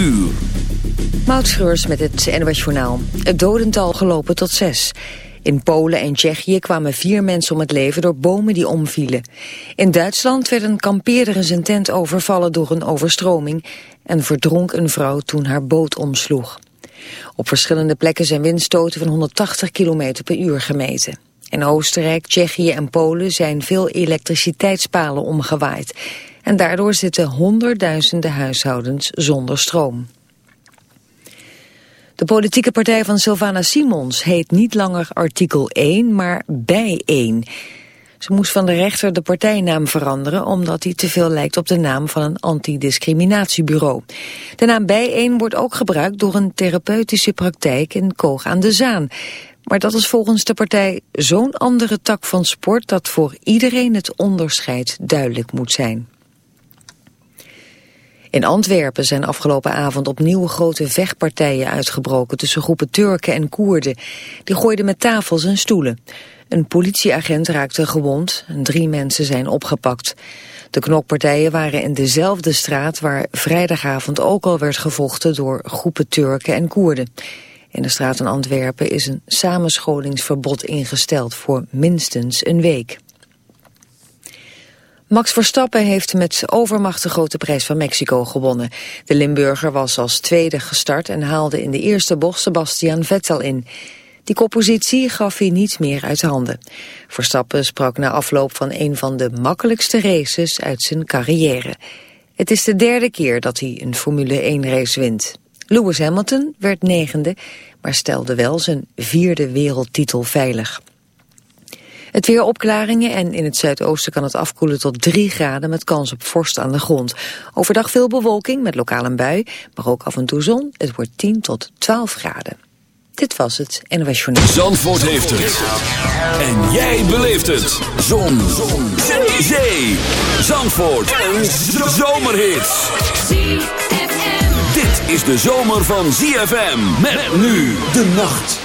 uur. Met het NOS Journaal. Het dodental gelopen tot zes. In Polen en Tsjechië kwamen vier mensen om het leven door bomen die omvielen. In Duitsland werd een kampeerder in zijn tent overvallen door een overstroming... en verdronk een vrouw toen haar boot omsloeg. Op verschillende plekken zijn windstoten van 180 km per uur gemeten. In Oostenrijk, Tsjechië en Polen zijn veel elektriciteitspalen omgewaaid. En daardoor zitten honderdduizenden huishoudens zonder stroom. De politieke partij van Sylvana Simons heet niet langer artikel 1, maar bij 1. Ze moest van de rechter de partijnaam veranderen omdat die te veel lijkt op de naam van een antidiscriminatiebureau. De naam bij 1 wordt ook gebruikt door een therapeutische praktijk in Koog aan de Zaan. Maar dat is volgens de partij zo'n andere tak van sport dat voor iedereen het onderscheid duidelijk moet zijn. In Antwerpen zijn afgelopen avond opnieuw grote vechtpartijen uitgebroken tussen groepen Turken en Koerden. Die gooiden met tafels en stoelen. Een politieagent raakte gewond en drie mensen zijn opgepakt. De knokpartijen waren in dezelfde straat waar vrijdagavond ook al werd gevochten door groepen Turken en Koerden. In de straat in Antwerpen is een samenscholingsverbod ingesteld voor minstens een week. Max Verstappen heeft met overmacht de grote prijs van Mexico gewonnen. De Limburger was als tweede gestart en haalde in de eerste bocht Sebastian Vettel in. Die koppositie gaf hij niet meer uit handen. Verstappen sprak na afloop van een van de makkelijkste races uit zijn carrière. Het is de derde keer dat hij een Formule 1-race wint. Lewis Hamilton werd negende, maar stelde wel zijn vierde wereldtitel veilig. Het weer opklaringen en in het zuidoosten kan het afkoelen tot 3 graden met kans op vorst aan de grond. Overdag veel bewolking met lokale bui, maar ook af en toe zon. Het wordt 10 tot 12 graden. Dit was het Journaal. Zandvoort heeft het. En jij beleeft het. Zon. zon. Zee. Zee. Zandvoort. Een zomerhit. Dit is de zomer van ZFM. Met nu de nacht.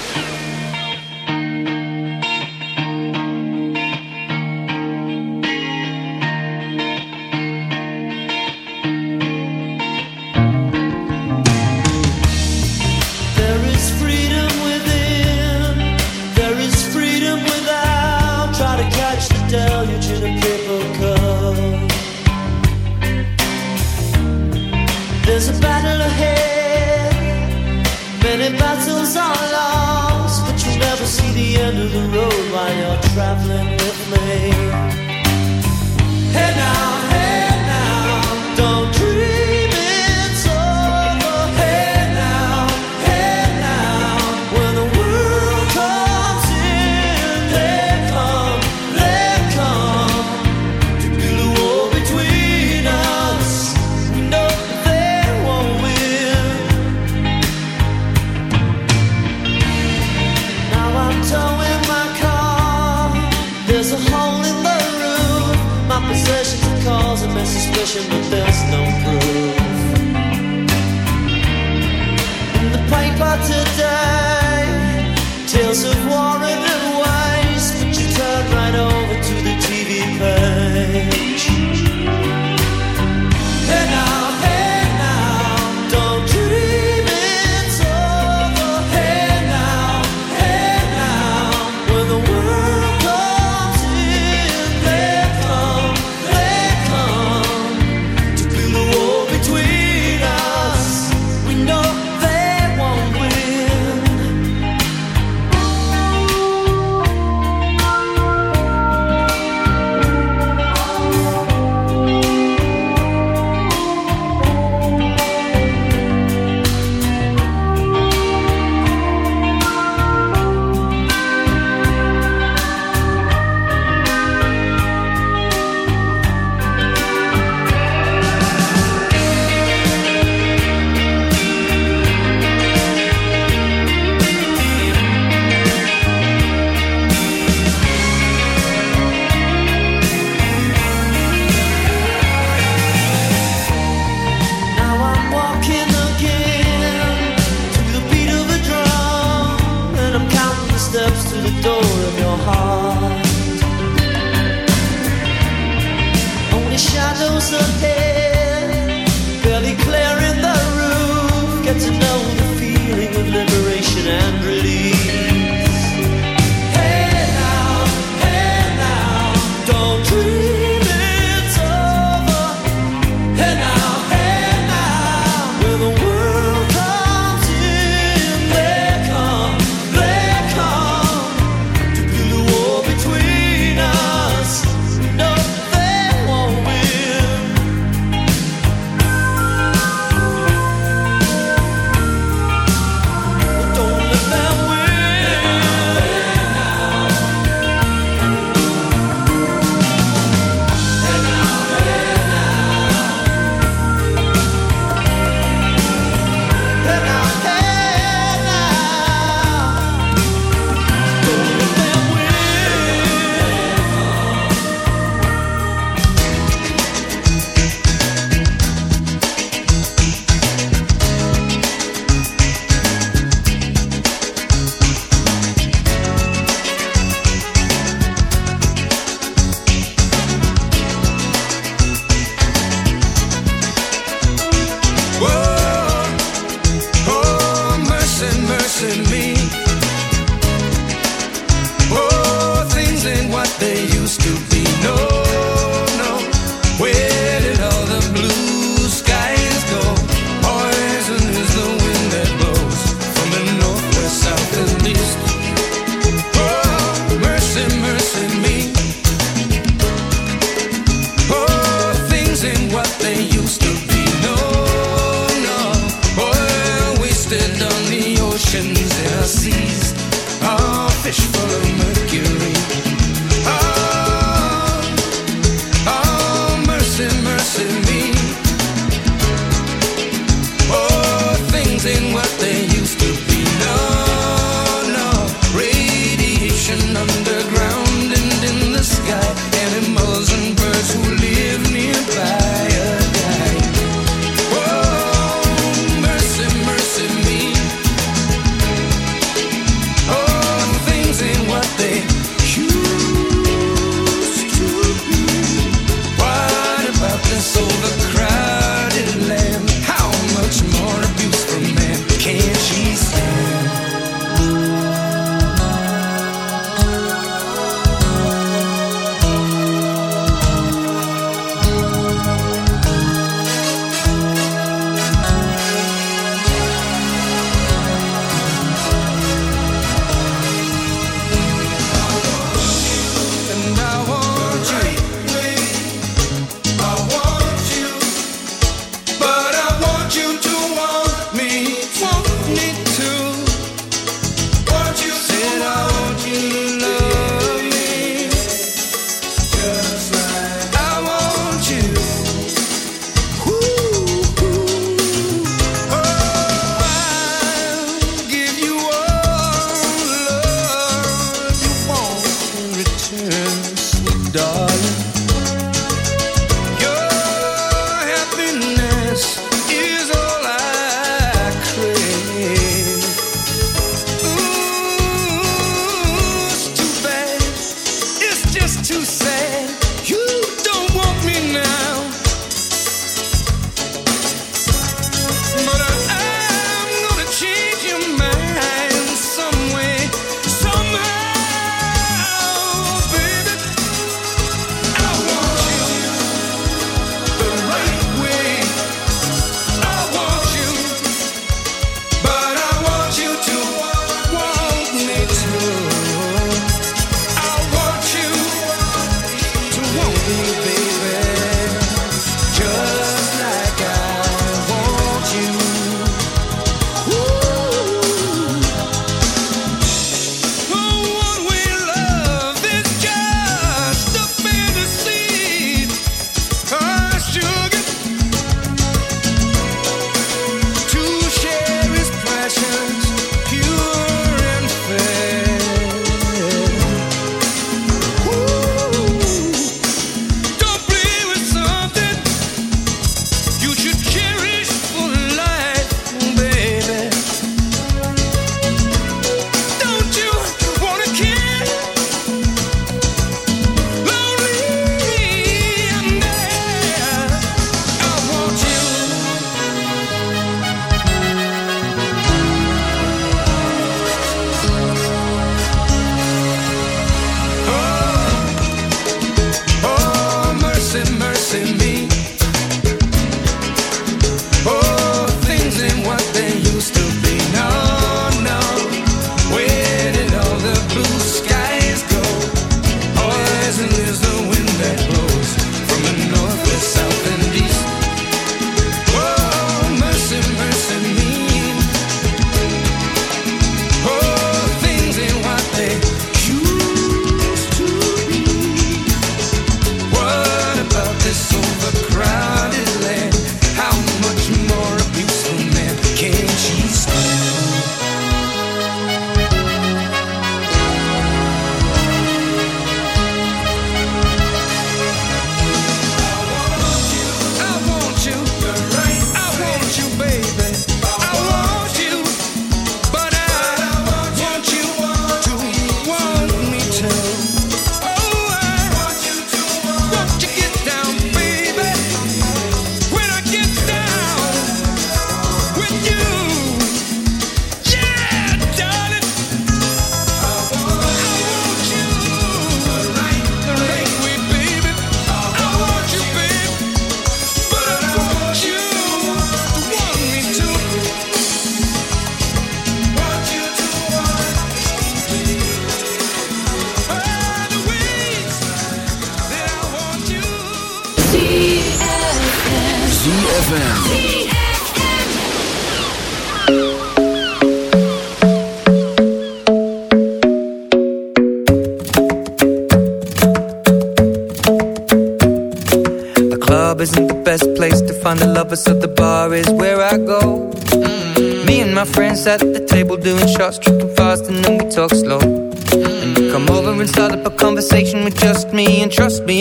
you.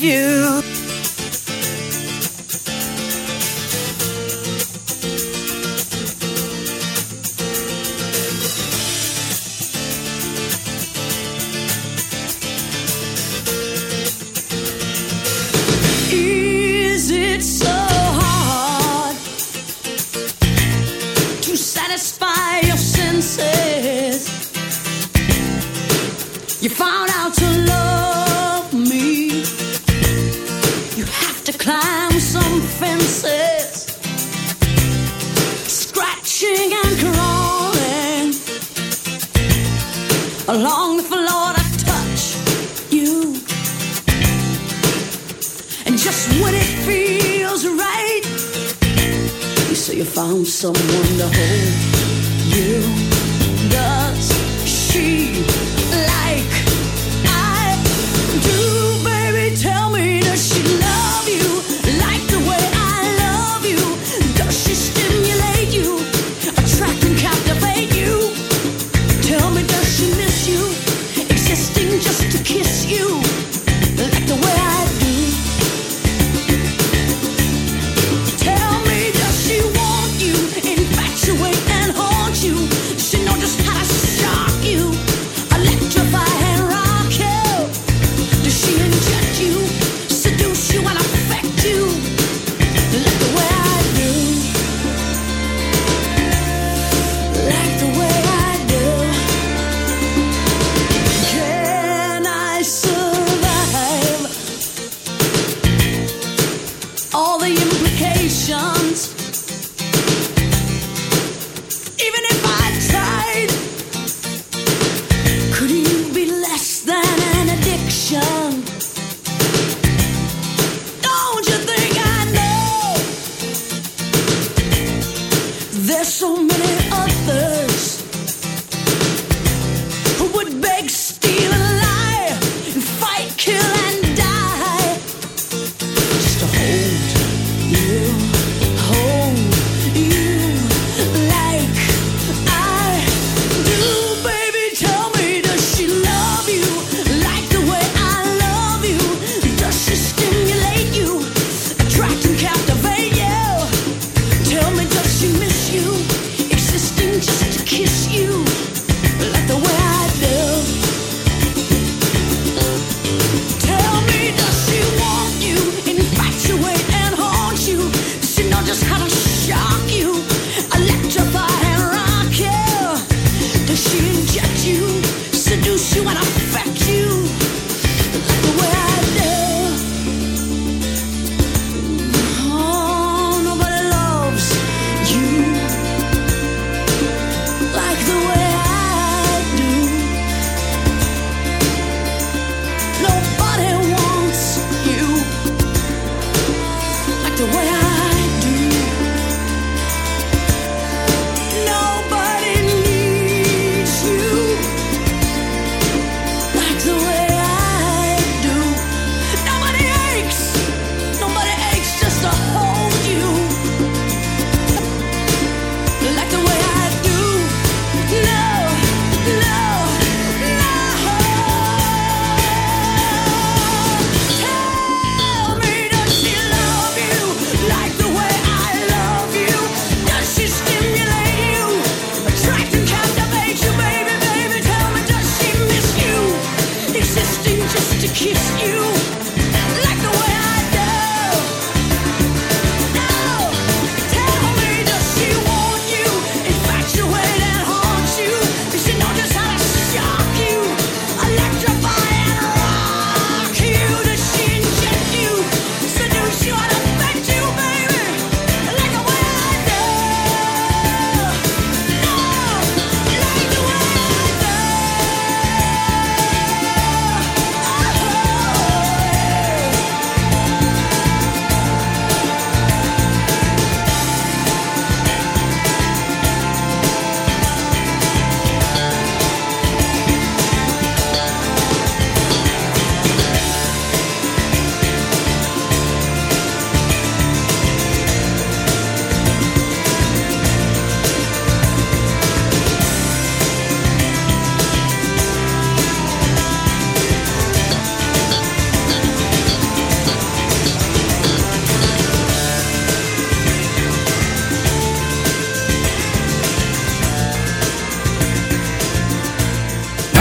you.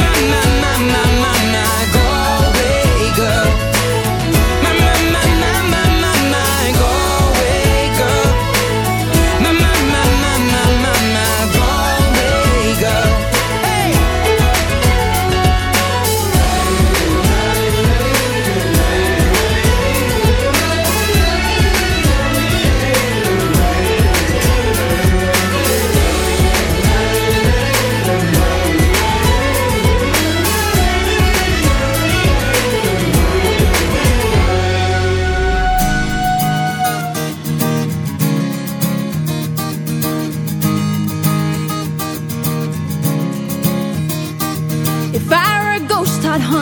na na na na na na